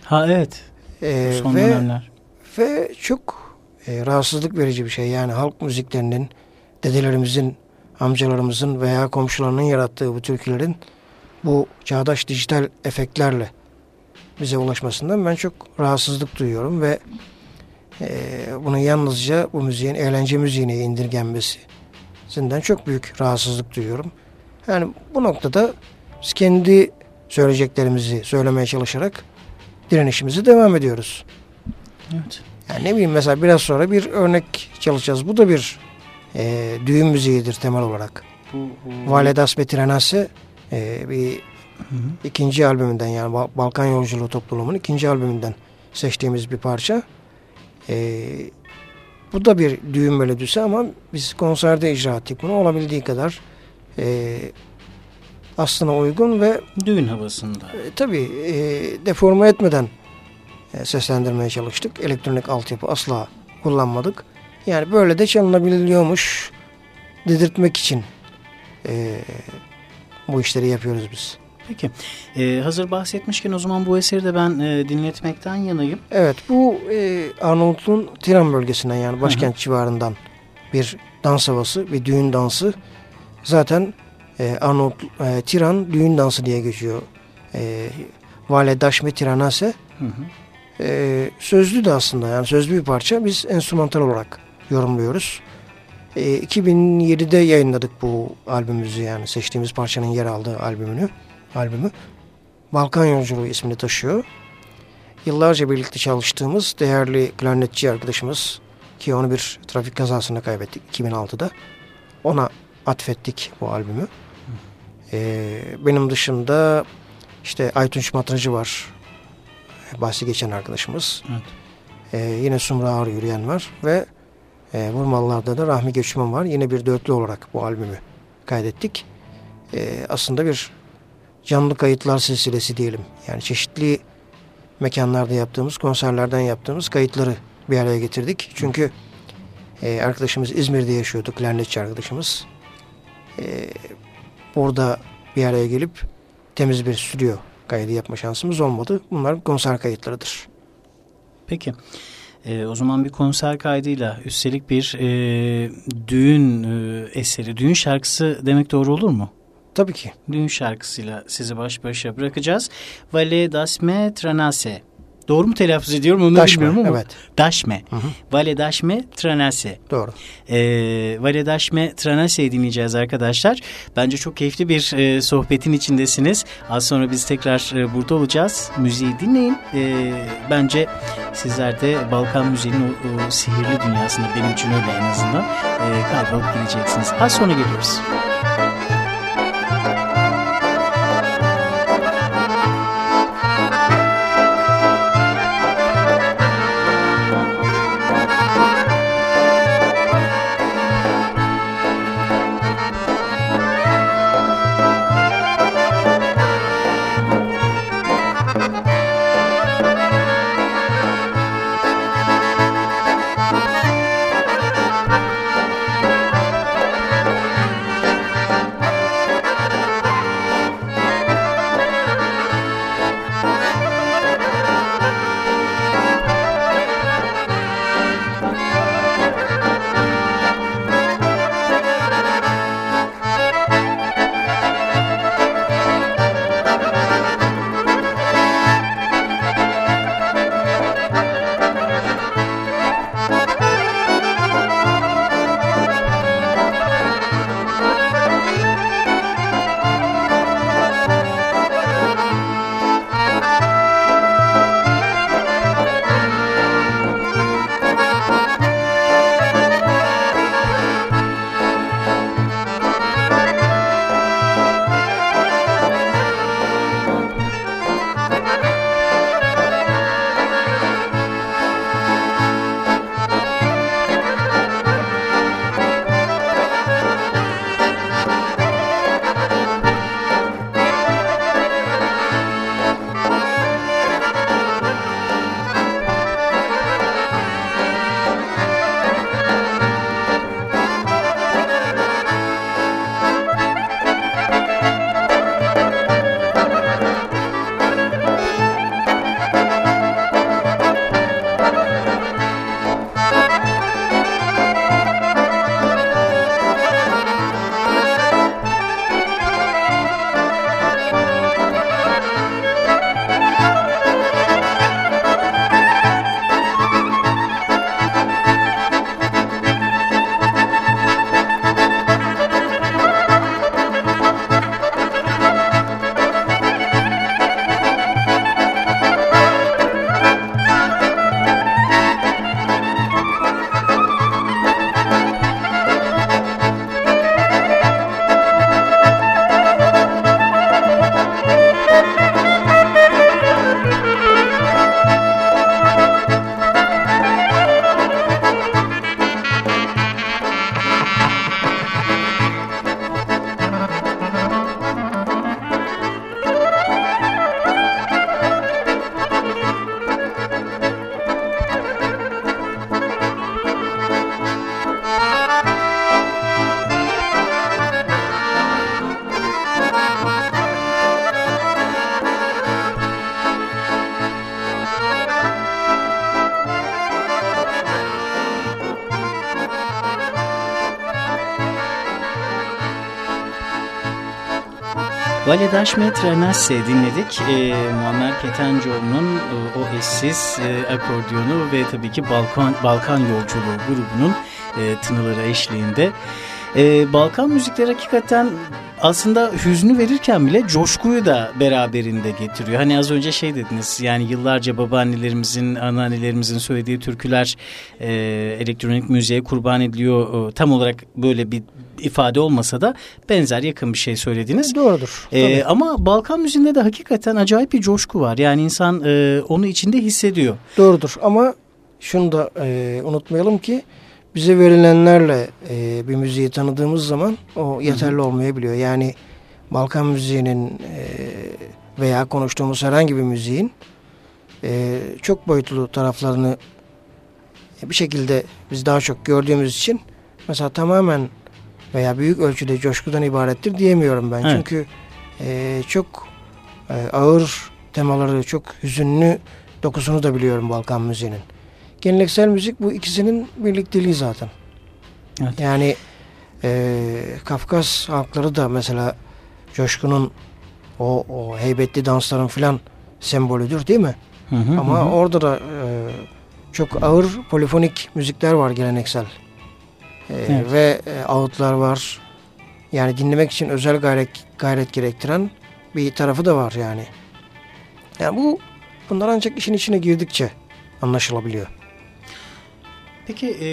Ha evet. Ee, Son ve, dönemler. ve çok e, rahatsızlık verici bir şey. Yani halk müziklerinin dedelerimizin, amcalarımızın veya komşularının yarattığı bu türkülerin bu çağdaş dijital efektlerle bize ulaşmasından ben çok rahatsızlık duyuyorum ve e, bunun yalnızca bu müziğin eğlence müziğine indirgenmesinden çok büyük rahatsızlık duyuyorum. Yani bu noktada biz kendi söyleyeceklerimizi söylemeye çalışarak direnişimizi devam ediyoruz. Evet. Yani ne bileyim mesela biraz sonra bir örnek çalışacağız. Bu da bir e, düğün müziğidir temel olarak. Bu, bu... Valedas e, bir Hı ikinci albümünden yani Bal- Balkan Yolculuğu topluluğunun ikinci albümünden seçtiğimiz bir parça. E, bu da bir düğün melodisi ama biz konserde icra ettik bunu olabildiği kadar e, aslına uygun ve Düğün havasında. e, tabii e, deforme etmeden e, seslendirmeye çalıştık. Elektronik altyapı asla kullanmadık. Yani böyle de çalınabiliyormuş dedirtmek için e, bu işleri yapıyoruz biz. Peki. Ee, hazır bahsetmişken o zaman bu eseri de ben e, dinletmekten yanayım. Evet bu e, Arnavutluğun Tiran bölgesinden yani başkent civarından bir dans havası, bir düğün dansı. Zaten e, Arnavut e, Tiran düğün dansı diye geçiyor. E, Vale Daşme Tiranase Hı hı. e, sözlü de aslında yani sözlü bir parça biz enstrümantal olarak yorumluyoruz. E, 2007'de yayınladık bu albümümüzü yani seçtiğimiz parçanın yer aldığı albümünü albümü. Balkan Yolculuğu ismini taşıyor. yıllarca birlikte çalıştığımız değerli klarnetçi arkadaşımız ki onu bir trafik kazasında kaybettik 2006'da. Ona atfettik bu albümü. Ee, benim dışında işte Aytunç Matracı var. Bahsi geçen arkadaşımız. Evet. Ee, yine Sumra Ağır Yürüyen var ve e, Vurmalılar'da da Rahmi Göçmen var. Yine bir dörtlü olarak bu albümü kaydettik. Ee, aslında bir canlı kayıtlar silsilesi diyelim. Yani çeşitli mekanlarda yaptığımız, konserlerden yaptığımız kayıtları bir araya getirdik. Çünkü e, arkadaşımız İzmir'de yaşıyordu, klarnetçi arkadaşımız. E, burada bir araya gelip temiz bir stüdyo kaydı yapma şansımız olmadı. Bunlar konser kayıtlarıdır. Peki. E, o zaman bir konser kaydıyla üstelik bir e, düğün e, eseri, düğün şarkısı demek doğru olur mu? Tabii ki. Düğün şarkısıyla sizi baş başa bırakacağız. Vale Dasme Tranase. Doğru mu telaffuz ediyorum onu Daşme, bilmiyorum ama. evet. Daşme. Hı hı. Vale Daşme Tranase. Doğru. E, Vale Daşme Tranase'yi dinleyeceğiz arkadaşlar. Bence çok keyifli bir e, sohbetin içindesiniz. Az sonra biz tekrar e, burada olacağız. Müziği dinleyin. E, bence sizler de Balkan müziğinin o, o sihirli dünyasında benim için öyle en azından e, kaybolup gideceksiniz. Az sonra geliyoruz. Validaş Metre dinledik. E, Muammer Ketencoğlu'nun e, o eşsiz e, akordiyonu ve tabii ki Balkan, Balkan Yolculuğu grubunun e, tınıları eşliğinde. E, Balkan müzikleri hakikaten aslında hüznü verirken bile coşkuyu da beraberinde getiriyor. Hani az önce şey dediniz yani yıllarca babaannelerimizin, anneannelerimizin söylediği türküler e, elektronik müziğe kurban ediliyor. E, tam olarak böyle bir ifade olmasa da benzer yakın bir şey söylediniz. Doğrudur. E, ama Balkan müziğinde de hakikaten acayip bir coşku var. Yani insan e, onu içinde hissediyor. Doğrudur ama şunu da e, unutmayalım ki bize verilenlerle e, bir müziği tanıdığımız zaman o yeterli Hı-hı. olmayabiliyor. Yani Balkan müziğinin e, veya konuştuğumuz herhangi bir müziğin e, çok boyutlu taraflarını bir şekilde biz daha çok gördüğümüz için mesela tamamen veya büyük ölçüde coşkudan ibarettir diyemiyorum ben. Evet. Çünkü e, çok e, ağır temaları, çok hüzünlü dokusunu da biliyorum Balkan müziğinin. Geleneksel müzik bu ikisinin birlikteliği zaten. Evet. Yani e, Kafkas halkları da mesela coşkunun o, o heybetli dansların filan sembolüdür değil mi? Hı hı, Ama hı. orada da e, çok ağır polifonik müzikler var geleneksel. E, evet. Ve e, ağıtlar var. Yani dinlemek için özel gayret, gayret gerektiren bir tarafı da var yani. Yani bu bunlar ancak işin içine girdikçe anlaşılabiliyor. Peki e,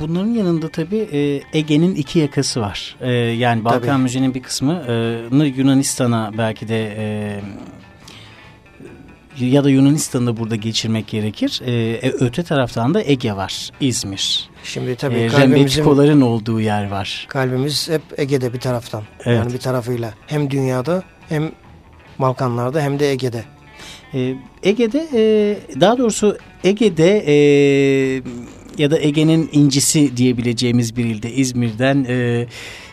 bunların yanında tabii e, Ege'nin iki yakası var. E, yani Balkan tabii. müziğinin bir kısmını Yunanistan'a belki de e, ya da Yunanistan'da burada geçirmek gerekir. E, e, öte taraftan da Ege var, İzmir. Şimdi tabii e, kalbimizin... olduğu yer var. Kalbimiz hep Ege'de bir taraftan. Evet. Yani bir tarafıyla. Hem dünyada hem Balkanlarda hem de Ege'de. E, Ege'de e, daha doğrusu Ege'de e, ya da Ege'nin incisi diyebileceğimiz bir ilde İzmir'den e,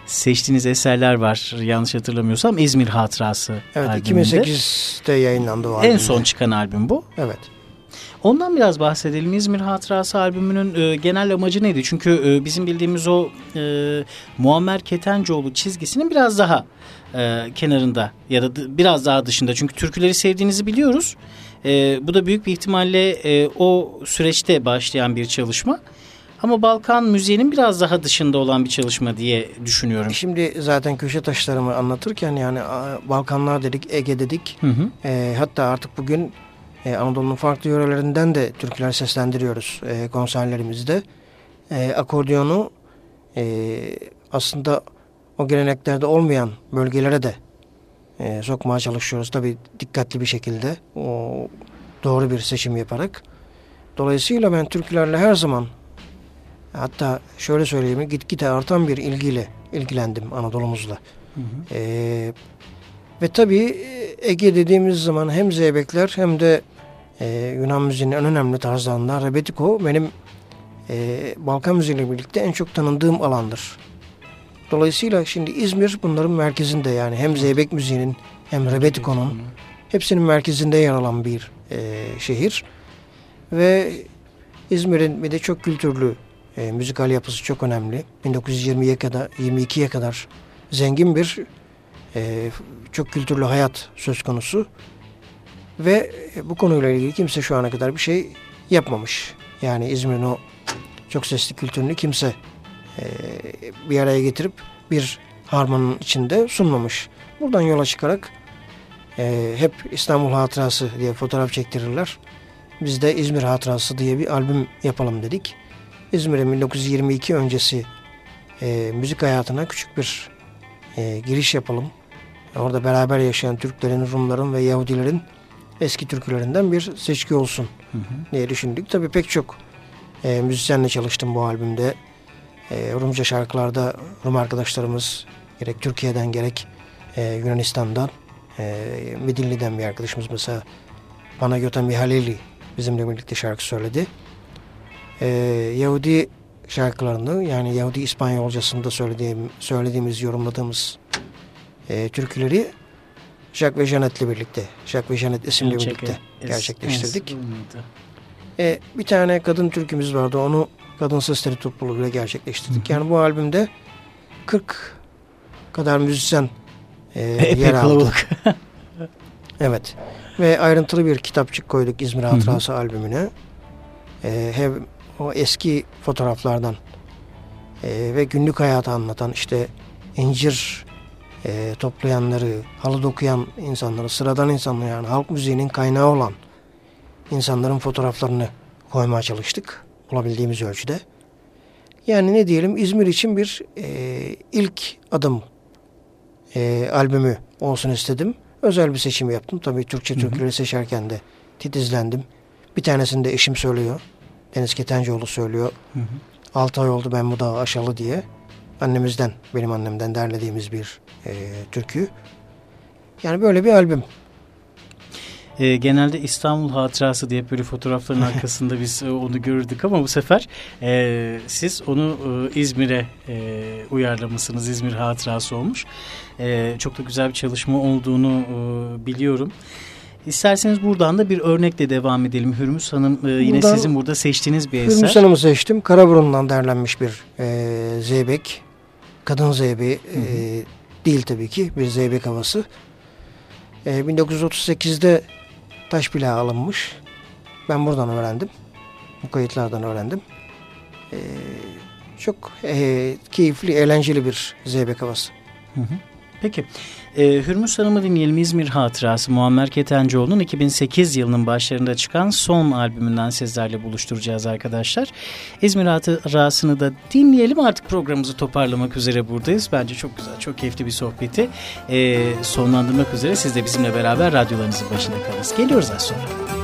seçtiğiniz eserler var yanlış hatırlamıyorsam İzmir Hatırası Evet albümünde. 2008'de yayınlandı o albümde. En son çıkan albüm bu. Evet. Ondan biraz bahsedelim. İzmir Hatırası albümünün e, genel amacı neydi? Çünkü e, bizim bildiğimiz o e, Muammer Ketencoğlu çizgisinin biraz daha e, kenarında ya da biraz daha dışında. Çünkü türküleri sevdiğinizi biliyoruz. E, bu da büyük bir ihtimalle e, o süreçte başlayan bir çalışma. Ama Balkan müziğinin biraz daha dışında olan bir çalışma diye düşünüyorum. Şimdi zaten köşe taşlarımı anlatırken yani Balkanlar dedik, Ege dedik. Hı hı. E, hatta artık bugün e, Anadolu'nun farklı yörelerinden de türküler seslendiriyoruz e, konserlerimizde. E, akordiyonu e, aslında o geleneklerde olmayan bölgelere de e, sokmaya çalışıyoruz. Tabii dikkatli bir şekilde o doğru bir seçim yaparak. Dolayısıyla ben türkülerle her zaman hatta şöyle söyleyeyim gitgide artan bir ilgiyle ilgilendim Anadolu'muzla. Hı hı. E, ve tabii Ege dediğimiz zaman hem zeybekler hem de e, Yunan müziğinin en önemli tarzlarından Rebetiko benim e, Balkan müziğiyle birlikte en çok tanındığım alandır. Dolayısıyla şimdi İzmir bunların merkezinde yani hem Zeybek müziğinin hem Rebetiko'nun hepsinin merkezinde yer alan bir e, şehir. Ve İzmir'in bir de çok kültürlü e, müzikal yapısı çok önemli. 1920'ye kadar 22'ye kadar zengin bir e, çok kültürlü hayat söz konusu. Ve bu konuyla ilgili kimse şu ana kadar bir şey yapmamış. Yani İzmir'in o çok sesli kültürünü kimse e, bir araya getirip bir harmanın içinde sunmamış. Buradan yola çıkarak e, hep İstanbul Hatırası diye fotoğraf çektirirler. Biz de İzmir Hatırası diye bir albüm yapalım dedik. İzmir'e 1922 öncesi e, müzik hayatına küçük bir e, giriş yapalım. Orada beraber yaşayan Türklerin, Rumların ve Yahudilerin eski türkülerinden bir seçki olsun hı hı. diye düşündük. Tabii pek çok e, müzisyenle çalıştım bu albümde. E, Rumca şarkılarda Rum arkadaşlarımız gerek Türkiye'den gerek e, Yunanistan'dan e, Midilli'den bir arkadaşımız mesela bana Göten Mihaleli bizimle birlikte şarkı söyledi. E, Yahudi şarkılarını yani Yahudi İspanyolcasında söylediğim, söylediğimiz, yorumladığımız e, türküleri Jacques ve Janet'le birlikte, Jacques ve Janet isimli birlikte gerçekleştirdik. E, bir tane kadın türkümüz vardı. Onu kadın sesleri topluluğuyla gerçekleştirdik. Hı. Yani bu albümde 40 kadar müzisyen e, yer aldı. evet. Ve ayrıntılı bir kitapçık koyduk İzmir Hatırası albümüne. E, hem o eski fotoğraflardan e, ve günlük hayatı anlatan işte incir e, toplayanları, halı dokuyan insanları, sıradan insanları yani halk müziğinin kaynağı olan insanların fotoğraflarını koymaya çalıştık olabildiğimiz ölçüde. Yani ne diyelim İzmir için bir e, ilk adım e, albümü olsun istedim. Özel bir seçim yaptım. Tabii Türkçe türküleri seçerken de titizlendim. Bir tanesini de eşim söylüyor. Deniz Ketencoğlu söylüyor. Hı hı. 6 ay oldu ben bu dağı aşalı diye. Annemizden, benim annemden derlediğimiz bir e, türkü. Yani böyle bir albüm. E, genelde İstanbul Hatırası diye böyle fotoğrafların arkasında biz e, onu görürdük ama bu sefer e, siz onu e, İzmir'e e, uyarlamışsınız. İzmir Hatırası olmuş. E, çok da güzel bir çalışma olduğunu e, biliyorum. İsterseniz buradan da bir örnekle devam edelim. Hürmüz Hanım e, yine Buradan sizin burada seçtiğiniz bir eser. Hürmüz Hanım'ı seçtim. Karaburun'dan derlenmiş bir e, zeybek. Kadın zeybeği e, değil tabii ki. Bir zeybek havası. E, 1938'de taş plağı alınmış. Ben buradan öğrendim. Bu kayıtlardan öğrendim. E, çok e, keyifli, eğlenceli bir zeybek havası. Hı hı. Peki. Ee, Hürmüz Hanım'ı dinleyelim İzmir Hatırası Muammer Ketencoğlu'nun 2008 yılının başlarında çıkan son albümünden sizlerle buluşturacağız arkadaşlar. İzmir Hatırası'nı da dinleyelim artık programımızı toparlamak üzere buradayız. Bence çok güzel, çok keyifli bir sohbeti ee, sonlandırmak üzere siz de bizimle beraber radyolarınızın başında kalınız. Geliyoruz az sonra.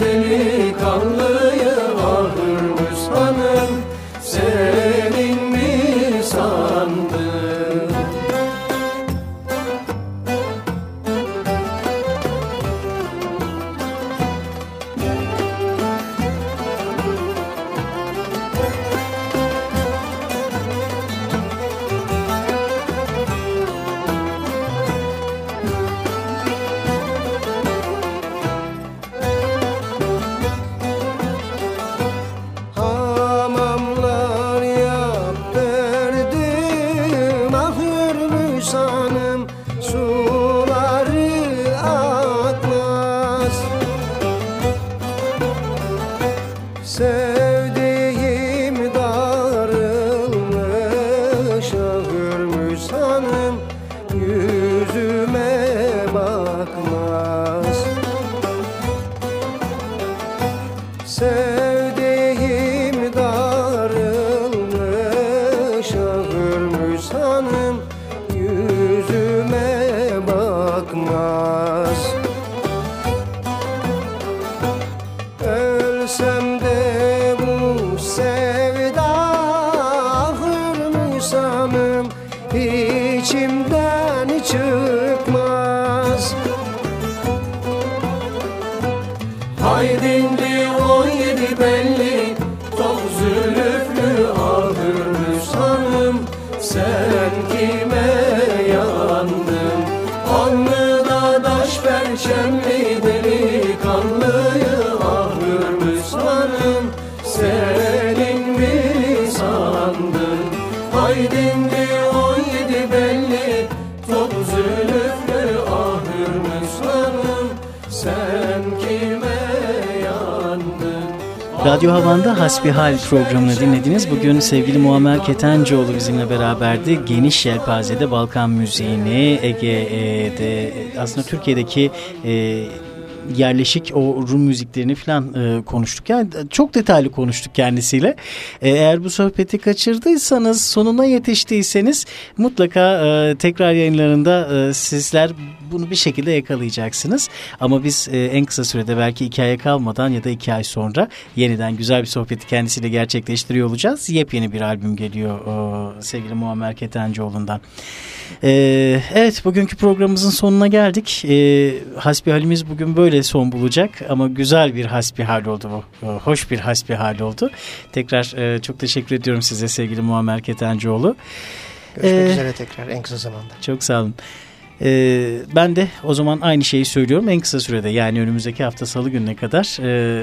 Delikanlıyı Radyo Havan'da Hasbihal programını dinlediniz. Bugün sevgili Muammer Ketencoğlu bizimle beraberdi. Geniş yelpazede Balkan müziğini, Ege'de aslında Türkiye'deki e, yerleşik o Rum müziklerini falan e, konuştuk. Yani çok detaylı konuştuk kendisiyle. E, eğer bu sohbeti kaçırdıysanız, sonuna yetiştiyseniz mutlaka e, tekrar yayınlarında e, sizler bunu bir şekilde yakalayacaksınız. Ama biz e, en kısa sürede belki iki aya kalmadan ya da iki ay sonra yeniden güzel bir sohbeti kendisiyle gerçekleştiriyor olacağız. Yepyeni bir albüm geliyor e, sevgili Muammer Ketencoğlu'ndan. E, evet bugünkü programımızın sonuna geldik. E, hasbihalimiz bugün böyle son bulacak ama güzel bir hasbihal oldu bu. E, hoş bir hasbihal oldu. Tekrar e, çok teşekkür ediyorum size sevgili Muammer Ketencoğlu. Görüşmek ee, üzere tekrar en kısa zamanda. Çok sağ olun. Ee, ben de o zaman aynı şeyi söylüyorum en kısa sürede yani önümüzdeki hafta salı gününe kadar e,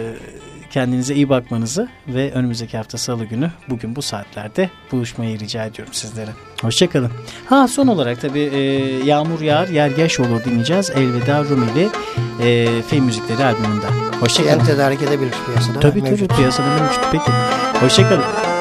kendinize iyi bakmanızı ve önümüzdeki hafta salı günü bugün bu saatlerde buluşmayı rica ediyorum sizlere. Hoşçakalın. Ha son olarak tabii e, Yağmur Yağar Yer Yaş Olur dinleyeceğiz. Elveda Rumeli e, Fey Müzikleri albümünden. Hoşçakalın. Yani tedarik edebilir piyasada. Tabii mevcut. tabii piyasada mevcut. Peki. Hoşçakalın.